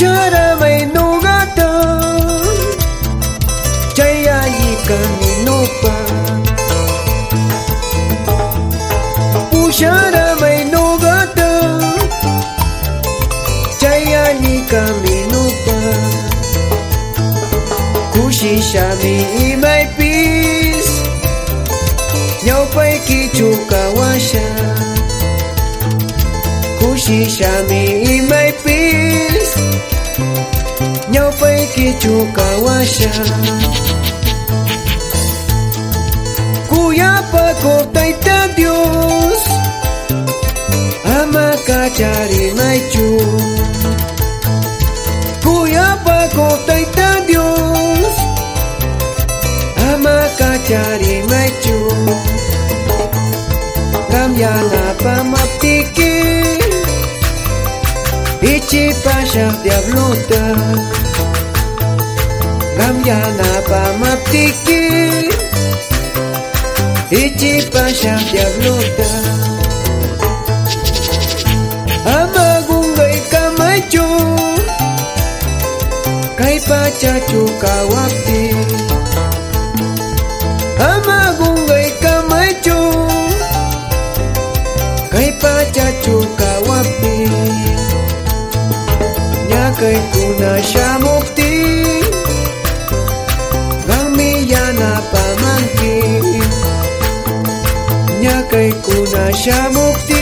Sharamai nugata Jayayi kani nopa Usharamai nugata Jayayi kami nopa Kushishami imai peace Nyaupai kichuka washa Kushishami imai peace nyopai bay ki kawasha kuya pa ko taita dios. Ama kachari mai chu kuya ko taita dios. Ama Kamyana Ichipashaq diablota Kamyanapamaptiki Ichipashaq diablota Ama gungay kamacho Kay pachachu kawapti Ama gungay kamacho Kay pachachu kawapti kaikuna shamuptin qami yanapamanki ñakaykuna shamuptin